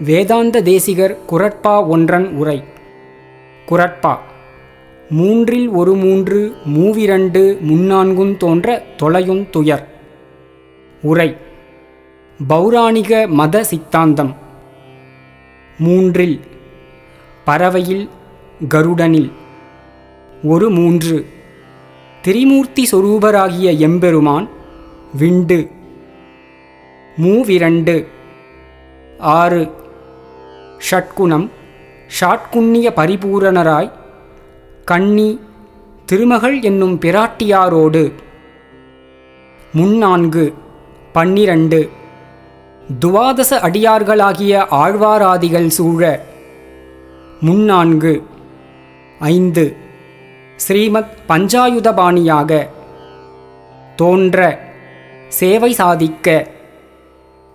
வேதாந்த தேசிகர் குரட்பா ஒன்றன் உரை. குரட்பா. மூன்றில் ஒரு மூன்று மூவிரண்டு முன்னான்குந் தோன்ற தொலையுந் துயர். உரை. பௌராணிக மத சித்தாந்தம். மூன்றில். பறவையில் கருடனில். ஒரு மூன்று. திரிமூர்த்தி சொரூபராகிய எம்பெருமான் விண்டு. மூவிரண்டு. ஆறு. ஷட்குணம் ஷாட்குண்ணிய பரிபூரணராய் கண்ணி திருமகள் என்னும் பிராட்டியாரோடு. முன்னான்கு பன்னிரண்டு துவாதச அடியார்களாகிய ஆழ்வாராதிகள் சூழ. முன்னான்கு ஐந்து ஸ்ரீமத் பஞ்சாயுதபாணியாக தோன்ற சேவை சாதிக்க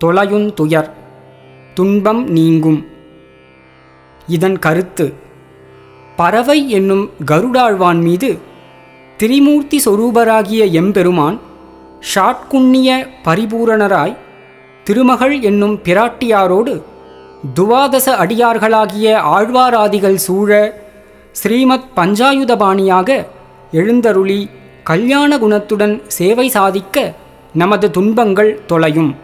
தொலையுந்துயர் துன்பம் நீங்கும். இதன் கருத்து. பறவை என்னும் கருடாழ்வான் மீது திரிமூர்த்தி சொரூபராகிய எம்பெருமான் ஷாட்குண்ணிய பரிபூரணராய் திருமகள் என்னும் பிராட்டியாரோடு துவாதச அடியார்களாகிய ஆழ்வாராதிகள் சூழ ஸ்ரீமத் பஞ்சாயுதபாணியாக எழுந்தருளி கல்யாண குணத்துடன் சேவை சாதிக்க நமது துன்பங்கள் தொலையும்.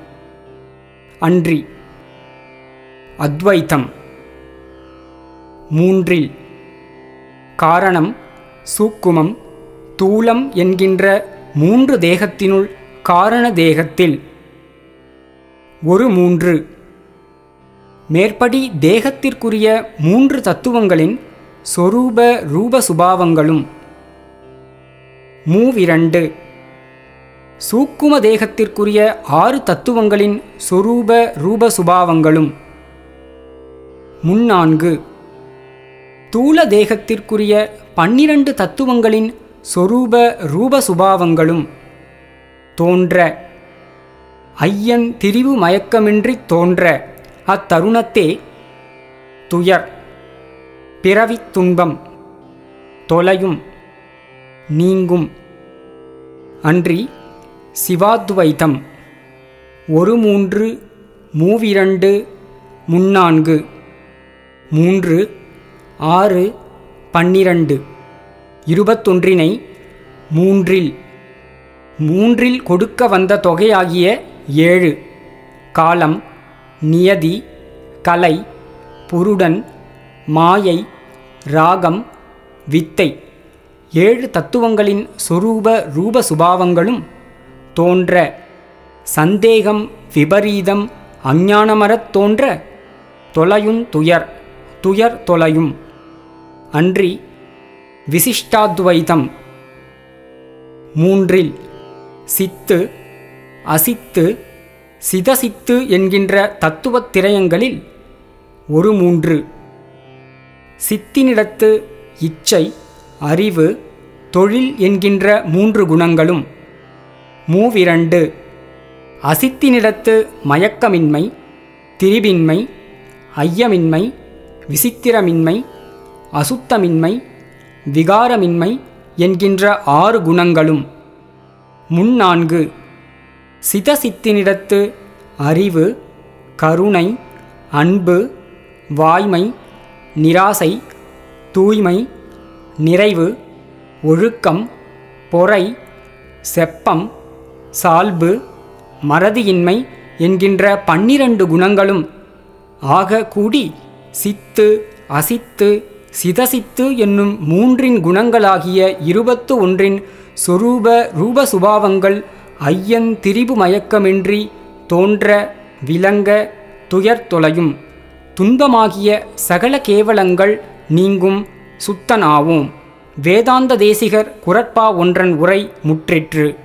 அன்றி. அத்வைத்தம். மூன்றில் காரணம் சூக்குமம். தூலம் என்கின்ற மூன்று தேகத்தினுள் காரண தேகத்தில். ஒரு மூன்று. மேற்படி தேகத்திற்குரிய மூன்று தத்துவங்களின் சொரூப ரூப சுபாவங்களும். மூவிரண்டு. சூக்கும தேகத்திற்குரிய ஆறு தத்துவங்களின் சொரூப ரூப சுபாவங்களும். முன்னான்கு. ஸ்தூல தேகத்திற்குரிய பன்னிரண்டு தத்துவங்களின் சொரூப ரூப சுபாவங்களும் தோன்ற ஐயன் திரிவு மயக்கமின்றித் தோன்ற அத்தருணத்தே துயர் பிறவித் துன்பம் தொலையும் நீங்கும் அன்றி சிவாத்வைதம் ஒரு மூன்று மூவிரண்டு முன்னான்கு மூன்று ஆறு பன்னிரண்டு. இருபத்தொன்றினை மூன்றில். மூன்றில் கொடுக்க வந்த தொகையாகிய ஏழு. காலம் நியதி கலை புருடன் மாயை ராகம் வித்தை. ஏழு தத்துவங்களின் சொரூப ரூப சுபாவங்களும் தோன்ற சந்தேகம் விபரீதம் அஞ்ஞானமரத் தோன்ற தொலையுந் துயர் துயர் தொலையும். அன்றி விசிஷ்டாத்வைதம். மூன்றில் சித்து அசித்து சிதசித்து என்கின்ற தத்துவத் திரயங்களில் ஒரு மூன்று. சித்தினிடத்து இச்சை அறிவு தொழில் என்கின்ற மூன்று குணங்களும். மூவிரண்டு அசித்தினிடத்து மயக்கமின்மை திரிபின்மை ஐயமின்மை விசித்திரமின்மை அசுத்தமின்மை விகாரமின்மை என்கின்ற ஆறு குணங்களும். முன்னான்கு சிதசித்தினிடத்து அறிவு கருணை அன்பு வாய்மை நிராசை தூய்மை நிறைவு ஒழுக்கம் பொறை செப்பம் சால்பு மறதியின்மை என்கின்ற பன்னிரண்டு குணங்களும். ஆக கூடி சித்து அசித்து சிதசித்து என்னும் மூன்றின் குணங்களாகிய இருபத்து ஒன்றின் சொரூப ரூப சுபாவங்கள் ஐயன் திரிபு மயக்கமின்றி தோன்ற விளங்க துயர் தொலையும். துன்பமாகிய சகல கேவலங்கள் நீங்கும் சுத்தனாவோம். வேதாந்த தேசிகர் குரட்பா ஒன்றன் உரை முற்றிற்று.